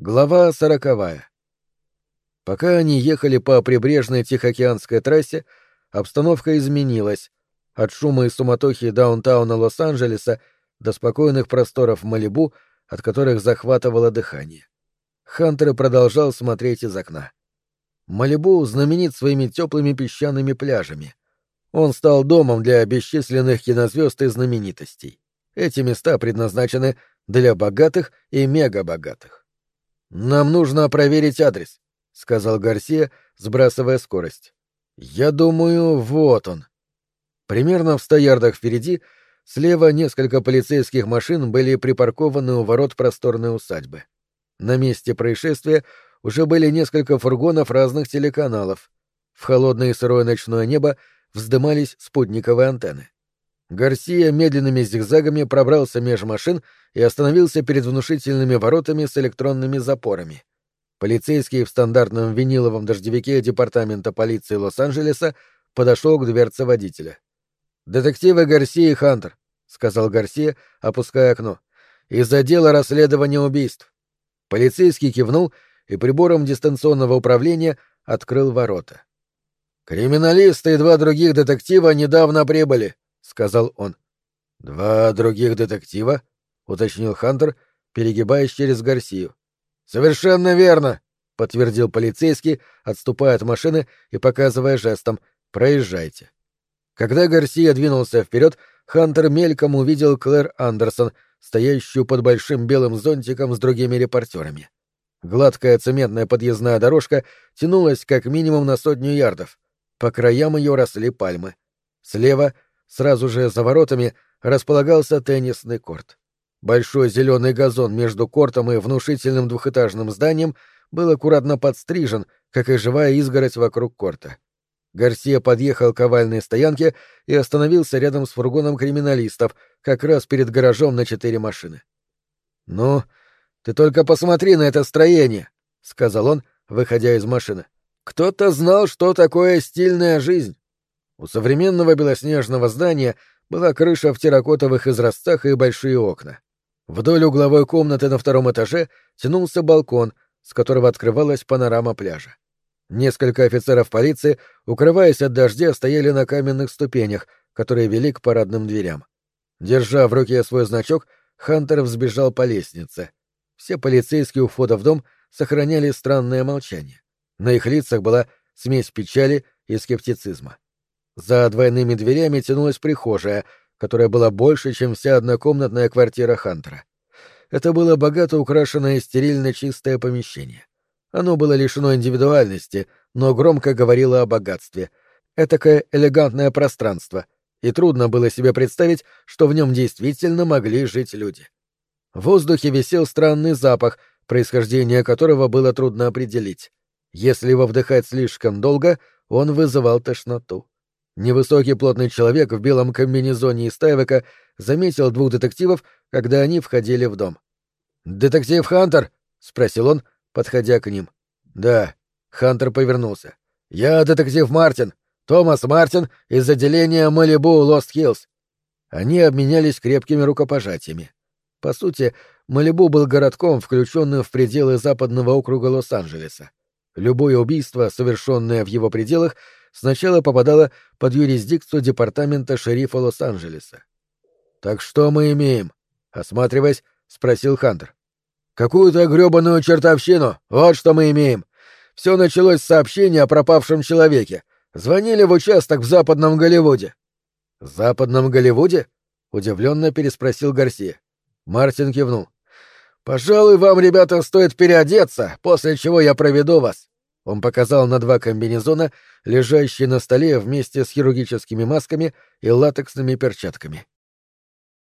Глава сороковая. Пока они ехали по прибрежной Тихоокеанской трассе, обстановка изменилась. От шума и суматохи даунтауна Лос-Анджелеса до спокойных просторов Малибу, от которых захватывало дыхание. Хантер продолжал смотреть из окна. Малибу знаменит своими теплыми песчаными пляжами. Он стал домом для бесчисленных кинозвезд и знаменитостей. Эти места предназначены для богатых и мегабогатых. «Нам нужно проверить адрес», — сказал Гарсия, сбрасывая скорость. «Я думаю, вот он». Примерно в ста ярдах впереди слева несколько полицейских машин были припаркованы у ворот просторной усадьбы. На месте происшествия уже были несколько фургонов разных телеканалов. В холодное и сырое ночное небо вздымались спутниковые антенны. Гарсия медленными зигзагами пробрался меж машин и остановился перед внушительными воротами с электронными запорами. Полицейский в стандартном виниловом дождевике департамента полиции Лос-Анджелеса подошел к дверце водителя. «Детективы Гарсия и Хантер», — сказал Гарсия, опуская окно, — «из отдела расследования убийств». Полицейский кивнул и прибором дистанционного управления открыл ворота. «Криминалисты и два других детектива недавно прибыли», сказал он. Два других детектива? уточнил Хантер, перегибаясь через Гарсию. Совершенно верно, подтвердил полицейский, отступая от машины и показывая жестом: проезжайте. Когда Гарсия двинулся вперед, Хантер мельком увидел Клэр Андерсон, стоящую под большим белым зонтиком с другими репортерами. Гладкая цементная подъездная дорожка тянулась как минимум на сотню ярдов. По краям ее росли пальмы. Слева — Сразу же за воротами располагался теннисный корт. Большой зеленый газон между кортом и внушительным двухэтажным зданием был аккуратно подстрижен, как и живая изгородь вокруг корта. Гарсия подъехал к овальной стоянке и остановился рядом с фургоном криминалистов, как раз перед гаражом на четыре машины. «Ну, ты только посмотри на это строение», — сказал он, выходя из машины. «Кто-то знал, что такое стильная жизнь. У современного белоснежного здания была крыша в терракотовых изразцах и большие окна. Вдоль угловой комнаты на втором этаже тянулся балкон, с которого открывалась панорама пляжа. Несколько офицеров полиции, укрываясь от дождя, стояли на каменных ступенях, которые вели к парадным дверям. Держа в руке свой значок, Хантер взбежал по лестнице. Все полицейские у входа в дом сохраняли странное молчание. На их лицах была смесь печали и скептицизма. За двойными дверями тянулась прихожая, которая была больше, чем вся однокомнатная квартира Хантера. Это было богато украшенное стерильно чистое помещение. Оно было лишено индивидуальности, но громко говорило о богатстве. Этакое элегантное пространство, и трудно было себе представить, что в нем действительно могли жить люди. В воздухе висел странный запах, происхождение которого было трудно определить. Если его вдыхать слишком долго, он вызывал тошноту. Невысокий плотный человек в белом комбинезоне из тайвека заметил двух детективов, когда они входили в дом. «Детектив Хантер?» — спросил он, подходя к ним. «Да». Хантер повернулся. «Я детектив Мартин. Томас Мартин из отделения Малибу Лост-Хиллз». Они обменялись крепкими рукопожатиями. По сути, Малибу был городком, включенным в пределы западного округа Лос-Анджелеса. Любое убийство, совершенное в его пределах, сначала попадала под юрисдикцию департамента шерифа Лос-Анджелеса. «Так что мы имеем?» — осматриваясь, спросил Хантер. «Какую-то грёбаную чертовщину! Вот что мы имеем! Все началось с сообщения о пропавшем человеке. Звонили в участок в Западном Голливуде». «В Западном Голливуде?» — удивленно переспросил Гарсия. Мартин кивнул. «Пожалуй, вам, ребята, стоит переодеться, после чего я проведу вас. Он показал на два комбинезона, лежащие на столе вместе с хирургическими масками и латексными перчатками.